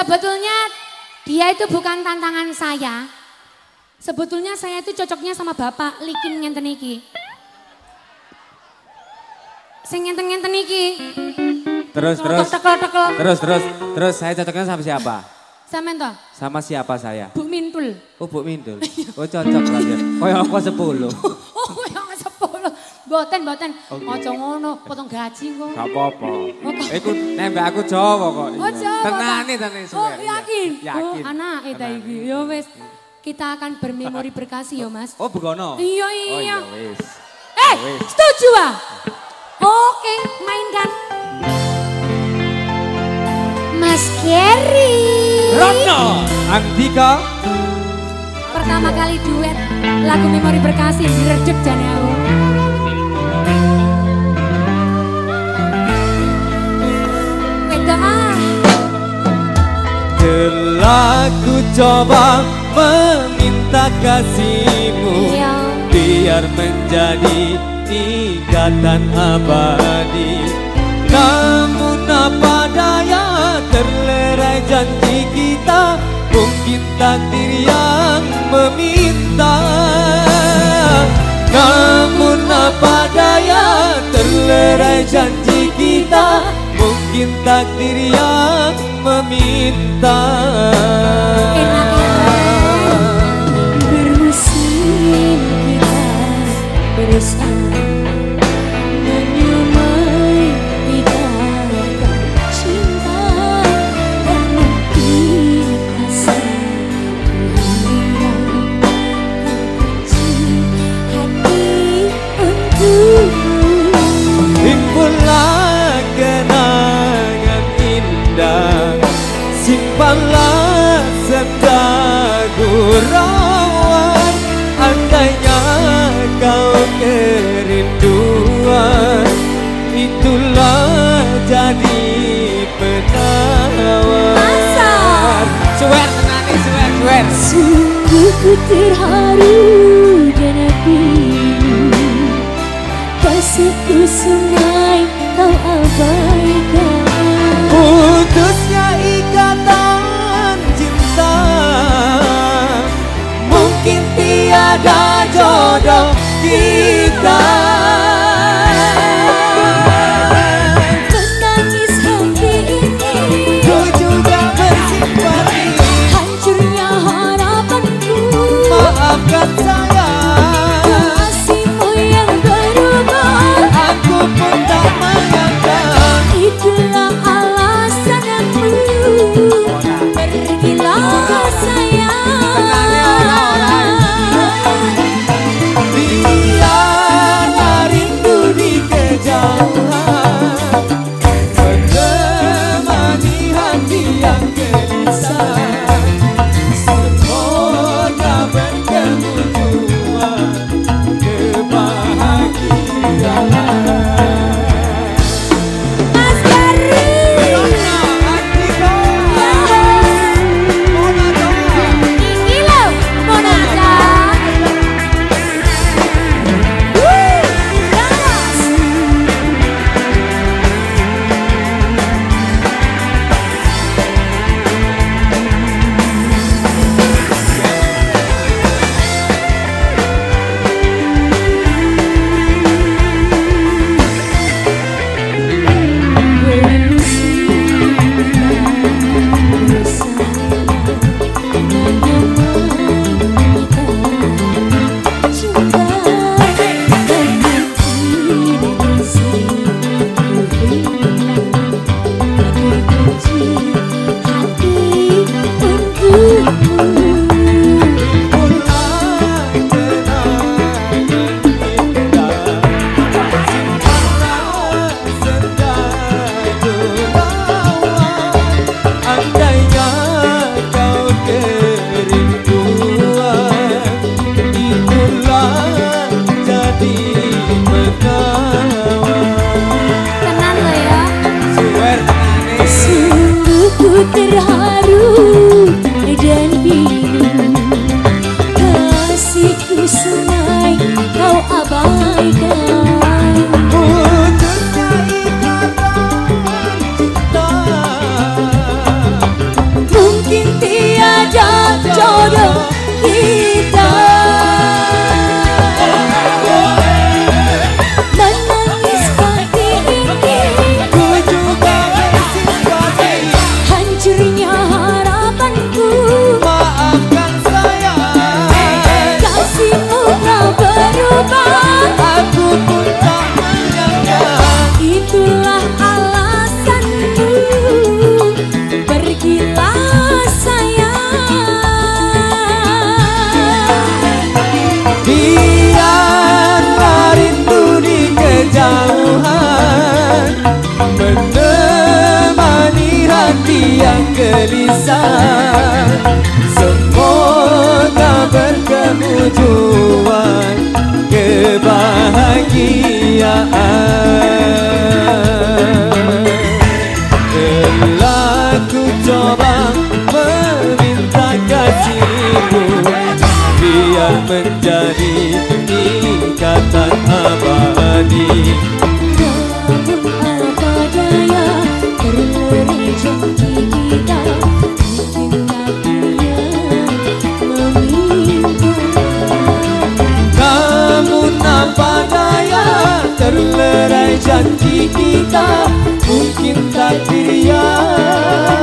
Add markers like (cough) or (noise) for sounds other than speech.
Sebetulnya dia itu bukan tantangan saya. Sebetulnya saya itu cocoknya sama bapak likin ngenten iki. Sing ngenten-ngenten iki. Terus terus. Tekel-tekel. Terus terus terus saya cocoknya sama siapa? Sampean toh? Sama siapa saya? Bu Mintul. Oh Bu Mindul. Oh cocok lah (laughs) ya. Oh aku sepuluh. Oh, yang sepuluh. Boten, boten. Ojo ngono, potong gaji kok. Gak apa-apa. Iku nembak aku Jawa kok. Oh, Jawa, Tenane Pak. tenane Oh, suwer, iya. yakin? Yakin. Oh, anak itu Tenane. iki. Yo wis. Kita akan bermemori berkasih yo, Mas. Oh begono. Iya, Oh iya. iya wis. Eh, wis. setuju ah? Oke, mainkan. Mas Kerry. Rono Andika Pertama kali duet lagu memori berkasih diredep jane aku. Telah ku coba meminta kasihmu. Iya. Biar menjadi ikatan abadi. Namun apa daya terlerai janji kita? Mungkin takdir yang meminta. Namun apa daya terlerai janji kita? Mungkin takdir yang meminta Enak-enak bermusim kita berusaha Gurauan Andainya kau kerinduan Itulah jadi penawar Sungguh ku terharu dan api Kasihku sungai kau jodoh kita gelisah. Semoga berkemujuan kebahagiaan. Telah ku coba meminta kasihmu Biar menjadi ikatan abadi. Namun apa daya Terlebih Melerai janji kita Mungkin takdir yang